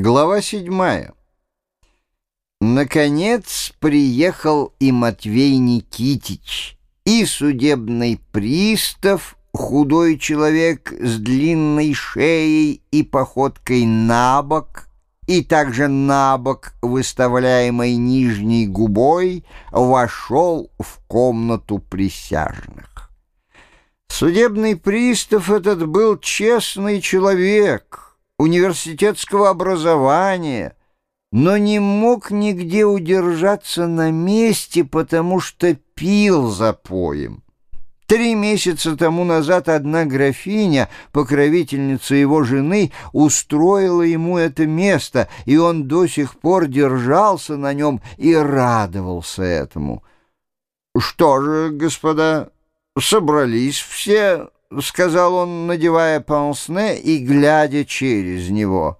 Глава седьмая. Наконец приехал и Матвей Никитич, и судебный пристав, худой человек с длинной шеей и походкой на бок, и также на бок, выставляемой нижней губой, вошел в комнату присяжных. Судебный пристав этот был честный человек — университетского образования, но не мог нигде удержаться на месте, потому что пил за поем. Три месяца тому назад одна графиня, покровительница его жены, устроила ему это место, и он до сих пор держался на нем и радовался этому. «Что же, господа, собрались все?» — сказал он, надевая пансне и глядя через него.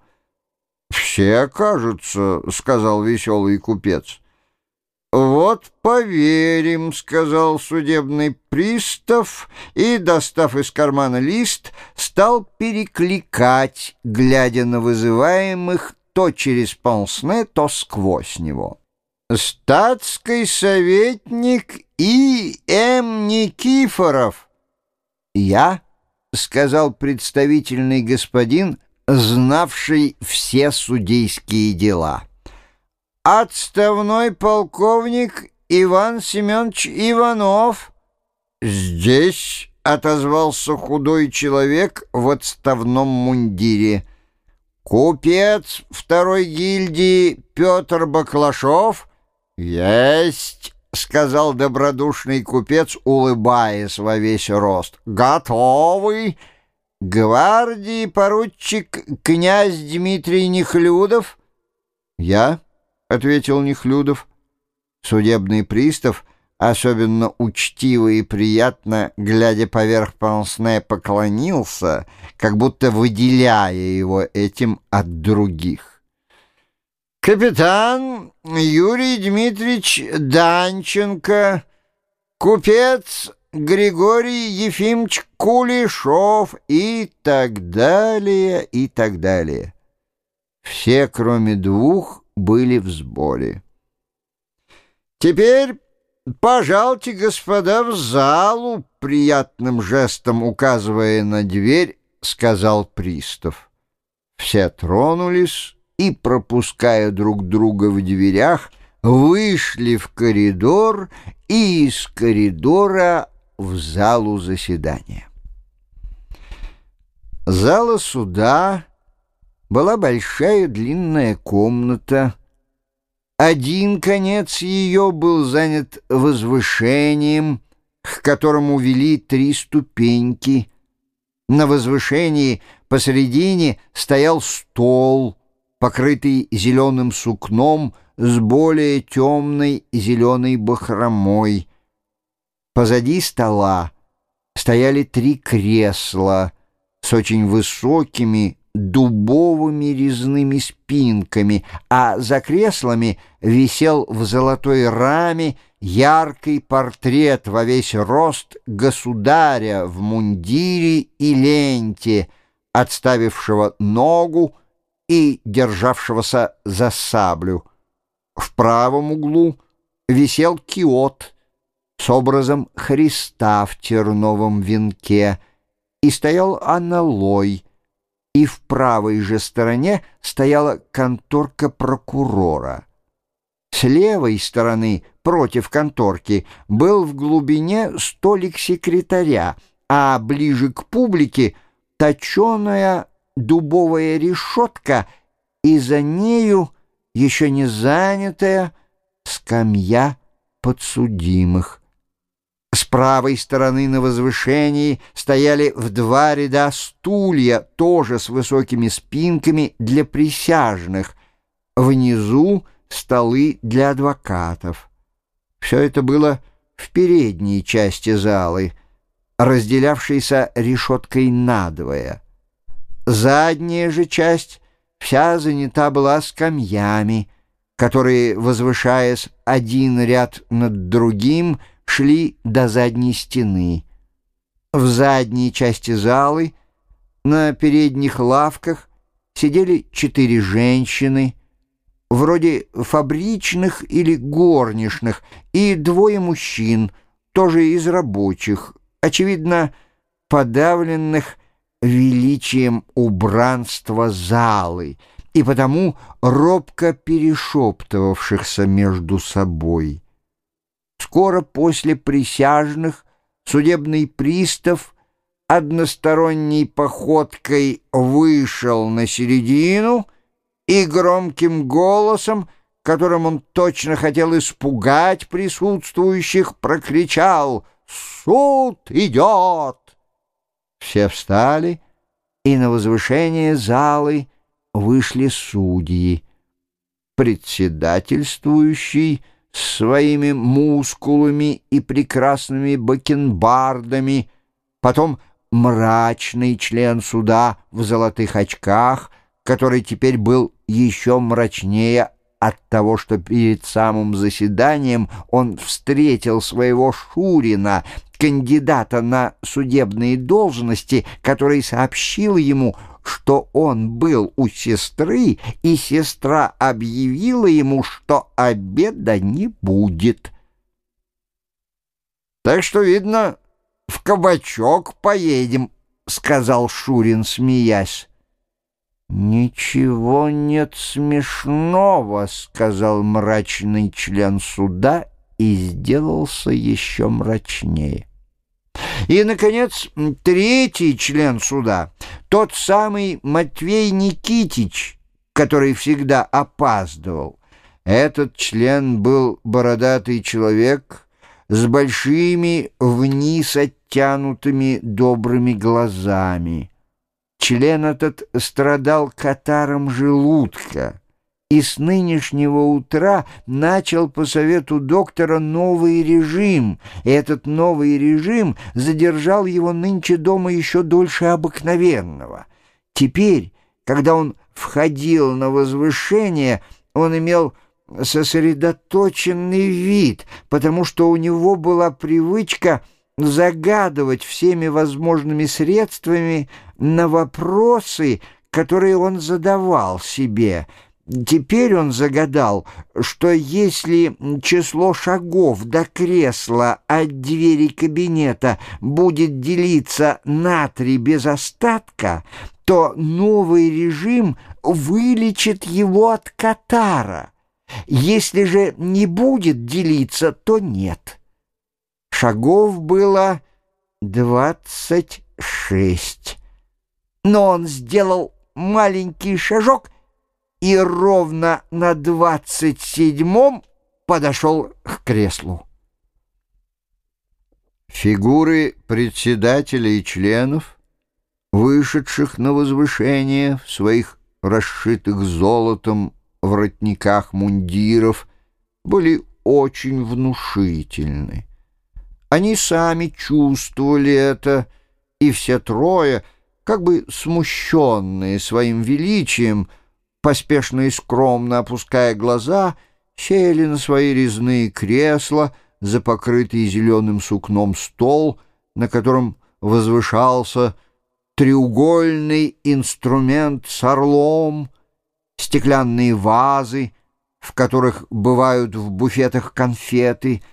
«Все, кажется», — сказал веселый купец. «Вот поверим», — сказал судебный пристав и, достав из кармана лист, стал перекликать, глядя на вызываемых то через пансне, то сквозь него. «Статский советник И. М. Никифоров». «Я», — сказал представительный господин, знавший все судейские дела. «Отставной полковник Иван Семенович Иванов». «Здесь», — отозвался худой человек в отставном мундире. «Купец второй гильдии Петр Баклашов?» «Есть». — сказал добродушный купец, улыбаясь во весь рост. «Готовый!» «Гвардии поручик князь Дмитрий Нехлюдов?» «Я?» — ответил Нехлюдов. Судебный пристав, особенно учтиво и приятно, глядя поверх пансне, поклонился, как будто выделяя его этим от других. Капитан Юрий Дмитриевич Данченко, купец Григорий Ефимович Кулешов и так далее, и так далее. Все, кроме двух, были в сборе. «Теперь пожалуйте, господа, в залу», — приятным жестом указывая на дверь, сказал пристав. Все тронулись, и, пропуская друг друга в дверях, вышли в коридор и из коридора в залу заседания. Зала суда была большая длинная комната. Один конец ее был занят возвышением, к которому вели три ступеньки. На возвышении посередине стоял стол — покрытый зеленым сукном с более темной зеленой бахромой. Позади стола стояли три кресла с очень высокими дубовыми резными спинками, а за креслами висел в золотой раме яркий портрет во весь рост государя в мундире и ленте, отставившего ногу и державшегося за саблю. В правом углу висел киот с образом Христа в терновом венке, и стоял аналой, и в правой же стороне стояла конторка прокурора. С левой стороны, против конторки, был в глубине столик секретаря, а ближе к публике — точеная дубовая решетка, и за нею еще не занятая скамья подсудимых. С правой стороны на возвышении стояли в два ряда стулья, тоже с высокими спинками для присяжных. Внизу столы для адвокатов. Все это было в передней части залы, разделявшейся решеткой надвое. Задняя же часть вся занята была скамьями, которые, возвышаясь один ряд над другим, шли до задней стены. В задней части залы, на передних лавках, сидели четыре женщины, вроде фабричных или горничных, и двое мужчин, тоже из рабочих, очевидно, подавленных величием убранства залы и потому робко перешептывавшихся между собой. Скоро после присяжных судебный пристав односторонней походкой вышел на середину и громким голосом, которым он точно хотел испугать присутствующих, прокричал «Суд идет!» Все встали, и на возвышение залы вышли судьи. Председательствующий своими мускулами и прекрасными бакенбардами, потом мрачный член суда в золотых очках, который теперь был еще мрачнее от того, что перед самым заседанием он встретил своего Шурина, кандидата на судебные должности, который сообщил ему, что он был у сестры, и сестра объявила ему, что обеда не будет. «Так что, видно, в кабачок поедем», — сказал Шурин, смеясь. «Ничего нет смешного», — сказал мрачный член суда и сделался еще мрачнее. И, наконец, третий член суда, тот самый Матвей Никитич, который всегда опаздывал. Этот член был бородатый человек с большими вниз оттянутыми добрыми глазами. Член этот страдал катаром желудка и с нынешнего утра начал по совету доктора новый режим, и этот новый режим задержал его нынче дома еще дольше обыкновенного. Теперь, когда он входил на возвышение, он имел сосредоточенный вид, потому что у него была привычка — загадывать всеми возможными средствами на вопросы, которые он задавал себе. Теперь он загадал, что если число шагов до кресла от двери кабинета будет делиться на три без остатка, то новый режим вылечит его от катара. Если же не будет делиться, то нет». Шагов было двадцать шесть. Но он сделал маленький шажок и ровно на двадцать седьмом подошел к креслу. Фигуры председателя и членов, вышедших на возвышение в своих расшитых золотом воротниках мундиров, были очень внушительны. Они сами чувствовали это, и все трое, как бы смущенные своим величием, поспешно и скромно опуская глаза, сели на свои резные кресла за покрытый зеленым сукном стол, на котором возвышался треугольный инструмент с орлом, стеклянные вазы, в которых бывают в буфетах конфеты —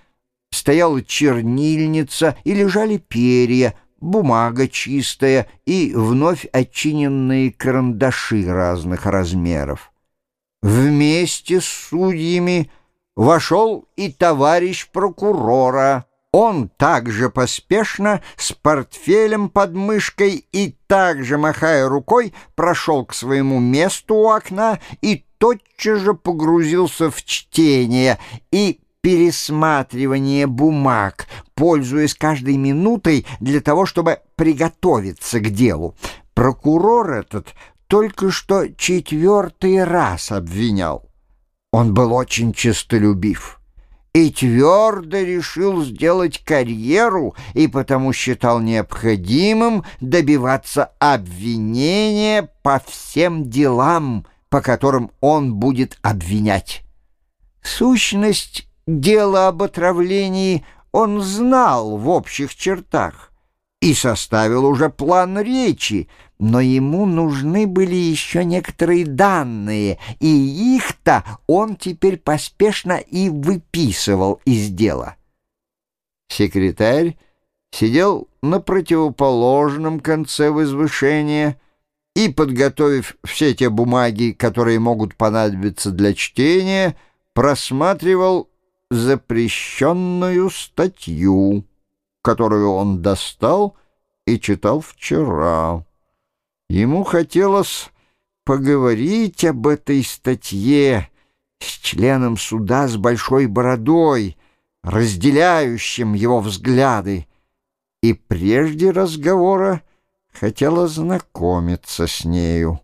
стояла чернильница и лежали перья, бумага чистая и вновь отчиненные карандаши разных размеров. Вместе с судьями вошел и товарищ прокурора. Он также поспешно, с портфелем под мышкой и также, махая рукой, прошел к своему месту у окна и тотчас же погрузился в чтение и пересматривание бумаг, пользуясь каждой минутой для того, чтобы приготовиться к делу. Прокурор этот только что четвертый раз обвинял. Он был очень честолюбив и твердо решил сделать карьеру, и потому считал необходимым добиваться обвинения по всем делам, по которым он будет обвинять. Сущность Дело об отравлении он знал в общих чертах и составил уже план речи, но ему нужны были еще некоторые данные, и их-то он теперь поспешно и выписывал из дела. Секретарь сидел на противоположном конце возвышения и, подготовив все те бумаги, которые могут понадобиться для чтения, просматривал запрещенную статью, которую он достал и читал вчера. Ему хотелось поговорить об этой статье с членом суда с большой бородой, разделяющим его взгляды, и прежде разговора хотела знакомиться с нею.